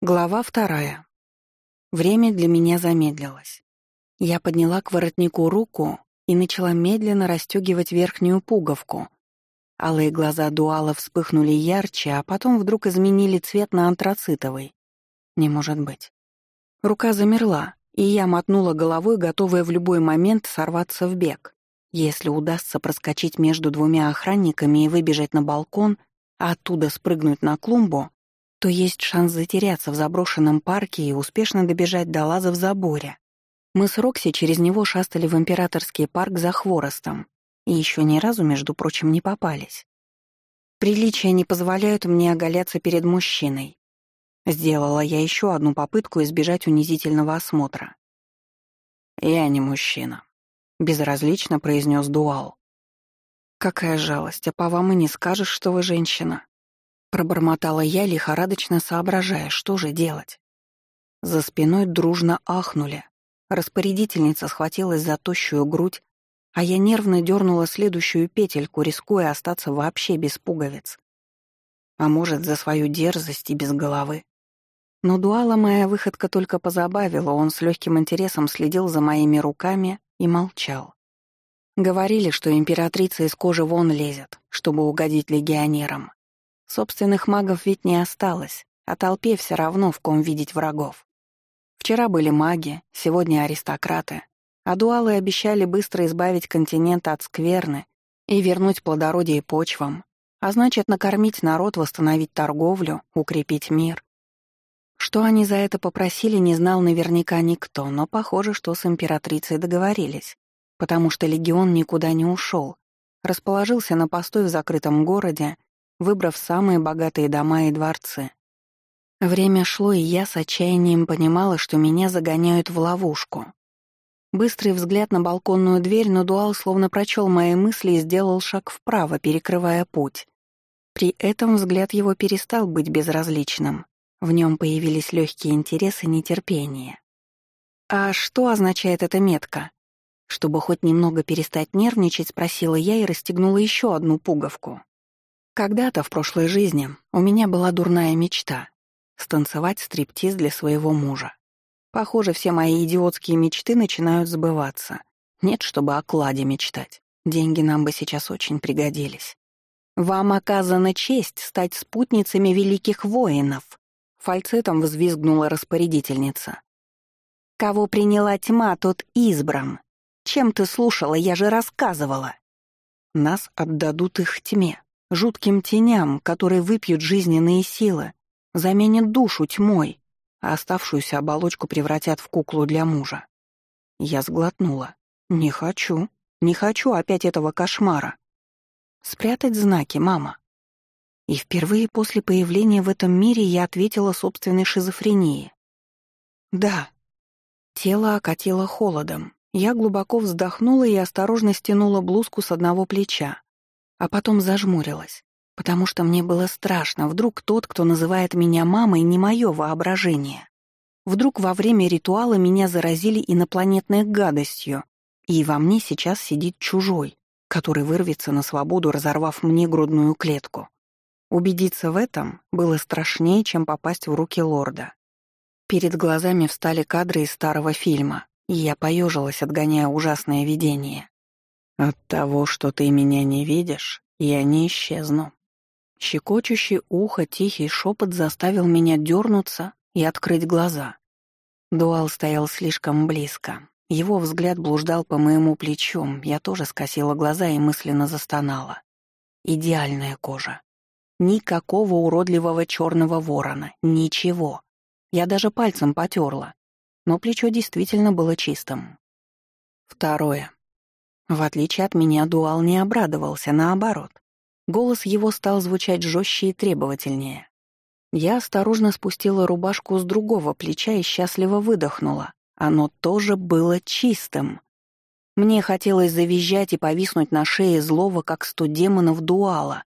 Глава вторая. Время для меня замедлилось. Я подняла к воротнику руку и начала медленно расстегивать верхнюю пуговку. Алые глаза дуала вспыхнули ярче, а потом вдруг изменили цвет на антрацитовый. Не может быть. Рука замерла, и я мотнула головой, готовая в любой момент сорваться в бег. Если удастся проскочить между двумя охранниками и выбежать на балкон, а оттуда спрыгнуть на клумбу, то есть шанс затеряться в заброшенном парке и успешно добежать до лаза в заборе. Мы с Рокси через него шастали в императорский парк за хворостом и еще ни разу, между прочим, не попались. Приличия не позволяют мне оголяться перед мужчиной. Сделала я еще одну попытку избежать унизительного осмотра. «Я не мужчина», — безразлично произнес Дуал. «Какая жалость, а по вам и не скажешь, что вы женщина», Пробормотала я, лихорадочно соображая, что же делать. За спиной дружно ахнули. Распорядительница схватилась за тощую грудь, а я нервно дернула следующую петельку, рискуя остаться вообще без пуговиц. А может, за свою дерзость и без головы. Но Дуала моя выходка только позабавила, он с легким интересом следил за моими руками и молчал. Говорили, что императрица из кожи вон лезет, чтобы угодить легионерам. Собственных магов ведь не осталось, а толпе все равно в ком видеть врагов. Вчера были маги, сегодня аристократы, а дуалы обещали быстро избавить континент от скверны и вернуть плодородие почвам, а значит, накормить народ, восстановить торговлю, укрепить мир. Что они за это попросили, не знал наверняка никто, но похоже, что с императрицей договорились, потому что легион никуда не ушел, расположился на постой в закрытом городе выбрав самые богатые дома и дворцы. Время шло, и я с отчаянием понимала, что меня загоняют в ловушку. Быстрый взгляд на балконную дверь, но Дуал словно прочел мои мысли и сделал шаг вправо, перекрывая путь. При этом взгляд его перестал быть безразличным. В нем появились легкие интересы и нетерпение. «А что означает эта метка?» Чтобы хоть немного перестать нервничать, спросила я и расстегнула еще одну пуговку. Когда-то в прошлой жизни у меня была дурная мечта — станцевать стриптиз для своего мужа. Похоже, все мои идиотские мечты начинают сбываться. Нет, чтобы о кладе мечтать. Деньги нам бы сейчас очень пригодились. «Вам оказана честь стать спутницами великих воинов», — фальцетом взвизгнула распорядительница. «Кого приняла тьма, тот избран. Чем ты слушала, я же рассказывала». «Нас отдадут их тьме», жутким теням, которые выпьют жизненные силы, заменят душу тьмой, а оставшуюся оболочку превратят в куклу для мужа. Я сглотнула. «Не хочу. Не хочу опять этого кошмара. Спрятать знаки, мама». И впервые после появления в этом мире я ответила собственной шизофрении. «Да». Тело окатило холодом. Я глубоко вздохнула и осторожно стянула блузку с одного плеча, а потом зажмурилась, потому что мне было страшно, вдруг тот, кто называет меня мамой, не мое воображение. Вдруг во время ритуала меня заразили инопланетной гадостью, и во мне сейчас сидит чужой, который вырвется на свободу, разорвав мне грудную клетку. Убедиться в этом было страшнее, чем попасть в руки лорда. Перед глазами встали кадры из старого фильма, и я поежилась, отгоняя ужасное видение. От того, что ты меня не видишь, я не исчезну. Щекочущий ухо тихий шепот заставил меня дернуться и открыть глаза. Дуал стоял слишком близко. Его взгляд блуждал по моему плечу, я тоже скосила глаза и мысленно застонала. Идеальная кожа. Никакого уродливого черного ворона, ничего. Я даже пальцем потерла, но плечо действительно было чистым. Второе. В отличие от меня, Дуал не обрадовался, наоборот. Голос его стал звучать жестче и требовательнее. Я осторожно спустила рубашку с другого плеча и счастливо выдохнула. Оно тоже было чистым. Мне хотелось завизжать и повиснуть на шее злого, как сто демонов дуала.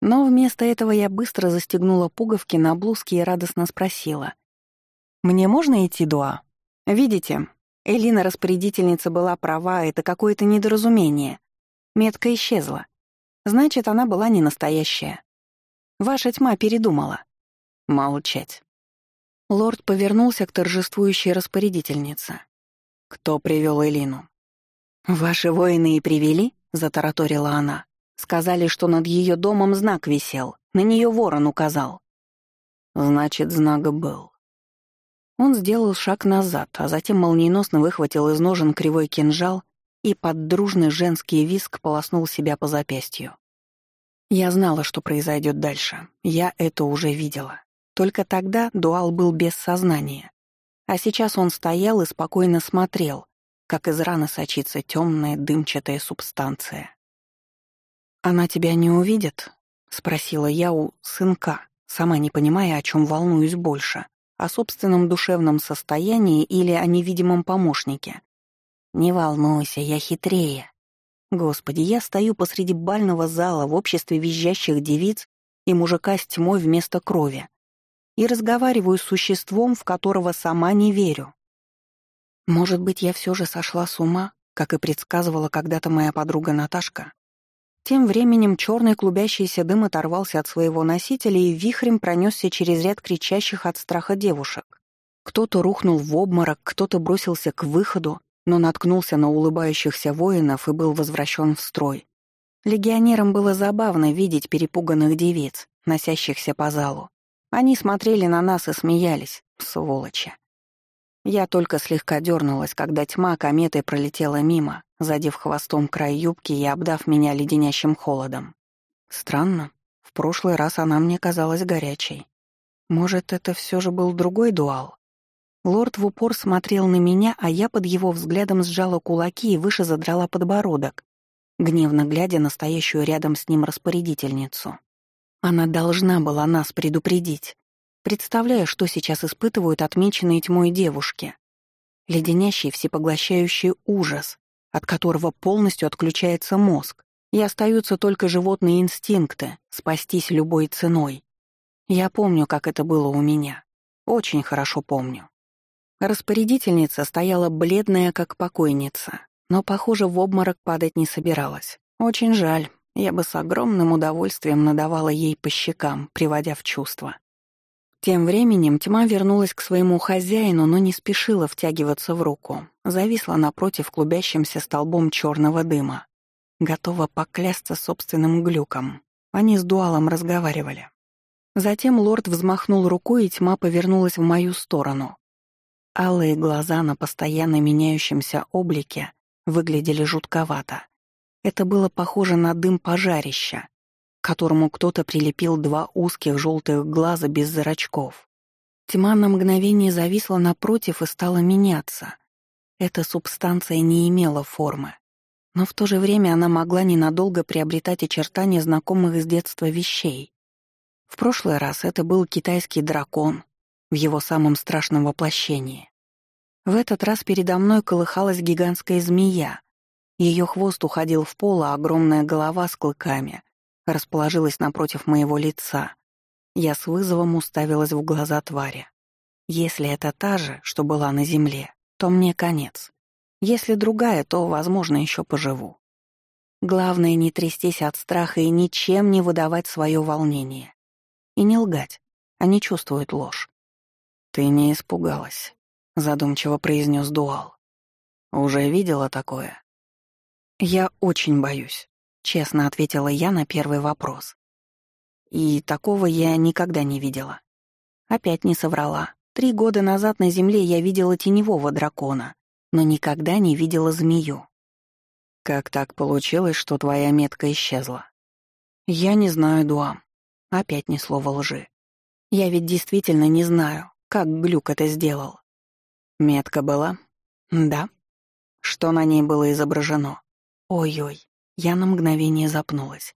Но вместо этого я быстро застегнула пуговки на блузке и радостно спросила. «Мне можно идти, Дуа? Видите, Элина-распорядительница была права, это какое-то недоразумение. Метка исчезла. Значит, она была не настоящая. Ваша тьма передумала. Молчать. Лорд повернулся к торжествующей распорядительнице. «Кто привел Элину?» «Ваши воины и привели?» — затараторила она. «Сказали, что над ее домом знак висел. На нее ворон указал». «Значит, знак был». Он сделал шаг назад, а затем молниеносно выхватил из ножен кривой кинжал и под дружный женский виск полоснул себя по запястью. Я знала, что произойдет дальше. Я это уже видела. Только тогда Дуал был без сознания. А сейчас он стоял и спокойно смотрел, как из раны сочится темная дымчатая субстанция. «Она тебя не увидит?» — спросила я у сынка, сама не понимая, о чем волнуюсь больше — о собственном душевном состоянии или о невидимом помощнике. «Не волнуйся, я хитрее», Господи, я стою посреди бального зала в обществе визжащих девиц и мужика с тьмой вместо крови и разговариваю с существом, в которого сама не верю. Может быть, я все же сошла с ума, как и предсказывала когда-то моя подруга Наташка? Тем временем черный клубящийся дым оторвался от своего носителя и вихрем пронесся через ряд кричащих от страха девушек. Кто-то рухнул в обморок, кто-то бросился к выходу, но наткнулся на улыбающихся воинов и был возвращен в строй. Легионерам было забавно видеть перепуганных девиц, носящихся по залу. Они смотрели на нас и смеялись, сволочи. Я только слегка дернулась, когда тьма кометой пролетела мимо, задев хвостом край юбки и обдав меня леденящим холодом. Странно, в прошлый раз она мне казалась горячей. Может, это все же был другой дуал? Лорд в упор смотрел на меня, а я под его взглядом сжала кулаки и выше задрала подбородок, гневно глядя на стоящую рядом с ним распорядительницу. Она должна была нас предупредить, представляя, что сейчас испытывают отмеченные тьмой девушки. Леденящий всепоглощающий ужас, от которого полностью отключается мозг, и остаются только животные инстинкты — спастись любой ценой. Я помню, как это было у меня. Очень хорошо помню. Распорядительница стояла бледная, как покойница, но, похоже, в обморок падать не собиралась. Очень жаль, я бы с огромным удовольствием надавала ей по щекам, приводя в чувство. Тем временем тьма вернулась к своему хозяину, но не спешила втягиваться в руку. Зависла напротив клубящимся столбом черного дыма. Готова поклясться собственным глюком. Они с дуалом разговаривали. Затем лорд взмахнул рукой, и тьма повернулась в мою сторону. Алые глаза на постоянно меняющемся облике выглядели жутковато. Это было похоже на дым пожарища, к которому кто-то прилепил два узких желтых глаза без зрачков. Тьма на мгновение зависла напротив и стала меняться. Эта субстанция не имела формы, но в то же время она могла ненадолго приобретать очертания знакомых с детства вещей. В прошлый раз это был китайский дракон, в его самом страшном воплощении. В этот раз передо мной колыхалась гигантская змея. Ее хвост уходил в пол, а огромная голова с клыками расположилась напротив моего лица. Я с вызовом уставилась в глаза твари. Если это та же, что была на земле, то мне конец. Если другая, то, возможно, еще поживу. Главное — не трястись от страха и ничем не выдавать свое волнение. И не лгать. Они чувствуют ложь. «Ты не испугалась», — задумчиво произнес Дуал. «Уже видела такое?» «Я очень боюсь», — честно ответила я на первый вопрос. И такого я никогда не видела. Опять не соврала. Три года назад на Земле я видела теневого дракона, но никогда не видела змею. Как так получилось, что твоя метка исчезла? Я не знаю, Дуам. Опять ни слова лжи. Я ведь действительно не знаю, как Глюк это сделал? Метка была? Да. Что на ней было изображено? Ой-ой, я на мгновение запнулась.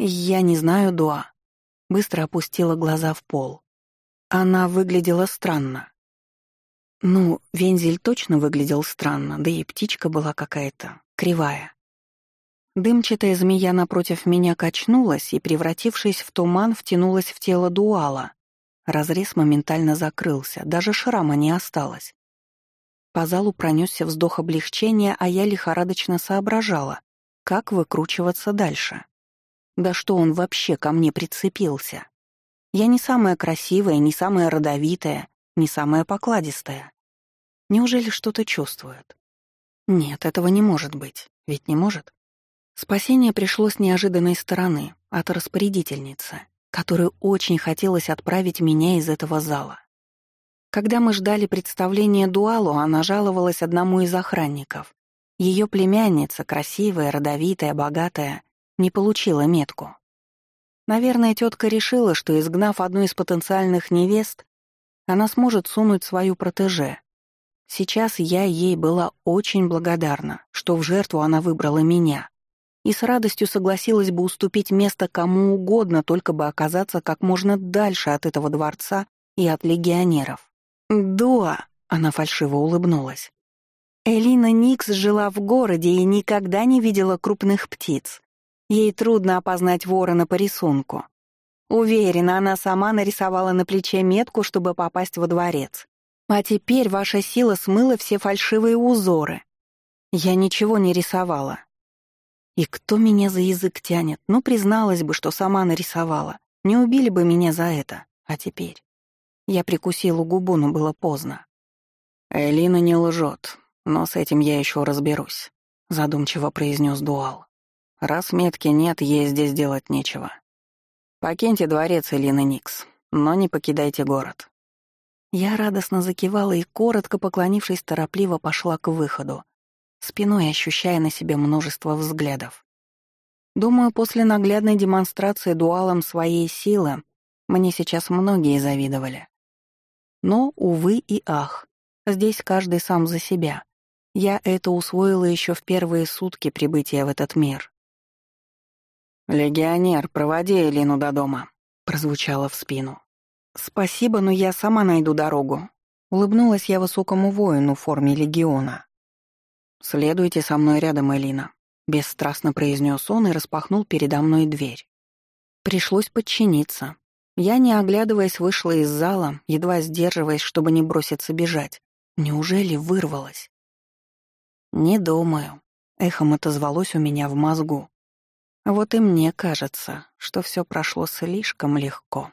Я не знаю, Дуа. Быстро опустила глаза в пол. Она выглядела странно. Ну, Вензель точно выглядел странно, да и птичка была какая-то кривая. Дымчатая змея напротив меня качнулась и, превратившись в туман, втянулась в тело Дуала, Разрез моментально закрылся, даже шрама не осталось. По залу пронесся вздох облегчения, а я лихорадочно соображала, как выкручиваться дальше. Да что он вообще ко мне прицепился? Я не самая красивая, не самая родовитая, не самая покладистая. Неужели что-то чувствует? Нет, этого не может быть. Ведь не может. Спасение пришло с неожиданной стороны, от распорядительницы, которой очень хотелось отправить меня из этого зала. Когда мы ждали представления дуалу, она жаловалась одному из охранников. Ее племянница, красивая, родовитая, богатая, не получила метку. Наверное, тетка решила, что, изгнав одну из потенциальных невест, она сможет сунуть свою протеже. Сейчас я ей была очень благодарна, что в жертву она выбрала меня, и с радостью согласилась бы уступить место кому угодно, только бы оказаться как можно дальше от этого дворца и от легионеров. «Дуа!» — она фальшиво улыбнулась. Элина Никс жила в городе и никогда не видела крупных птиц. Ей трудно опознать ворона по рисунку. Уверена, она сама нарисовала на плече метку, чтобы попасть во дворец. А теперь ваша сила смыла все фальшивые узоры. Я ничего не рисовала. И кто меня за язык тянет? Ну, призналась бы, что сама нарисовала. Не убили бы меня за это. А теперь? Я прикусила губу, но было поздно. «Элина не лжет, но с этим я еще разберусь», — задумчиво произнес Дуал. «Раз метки нет, ей здесь делать нечего. Покиньте дворец, Элина Никс, но не покидайте город». Я радостно закивала и, коротко поклонившись, торопливо пошла к выходу, спиной ощущая на себе множество взглядов. Думаю, после наглядной демонстрации дуалом своей силы мне сейчас многие завидовали. Но, увы и ах, здесь каждый сам за себя. Я это усвоила еще в первые сутки прибытия в этот мир. «Легионер, проводи Элину до дома», — прозвучало в спину. «Спасибо, но я сама найду дорогу», — улыбнулась я высокому воину в форме легиона. «Следуйте со мной рядом, Элина», — бесстрастно произнес он и распахнул передо мной дверь. Пришлось подчиниться, я, не оглядываясь, вышла из зала, едва сдерживаясь, чтобы не броситься бежать. Неужели вырвалась? «Не думаю», — эхом отозвалось у меня в мозгу. Вот и мне кажется, что все прошло слишком легко.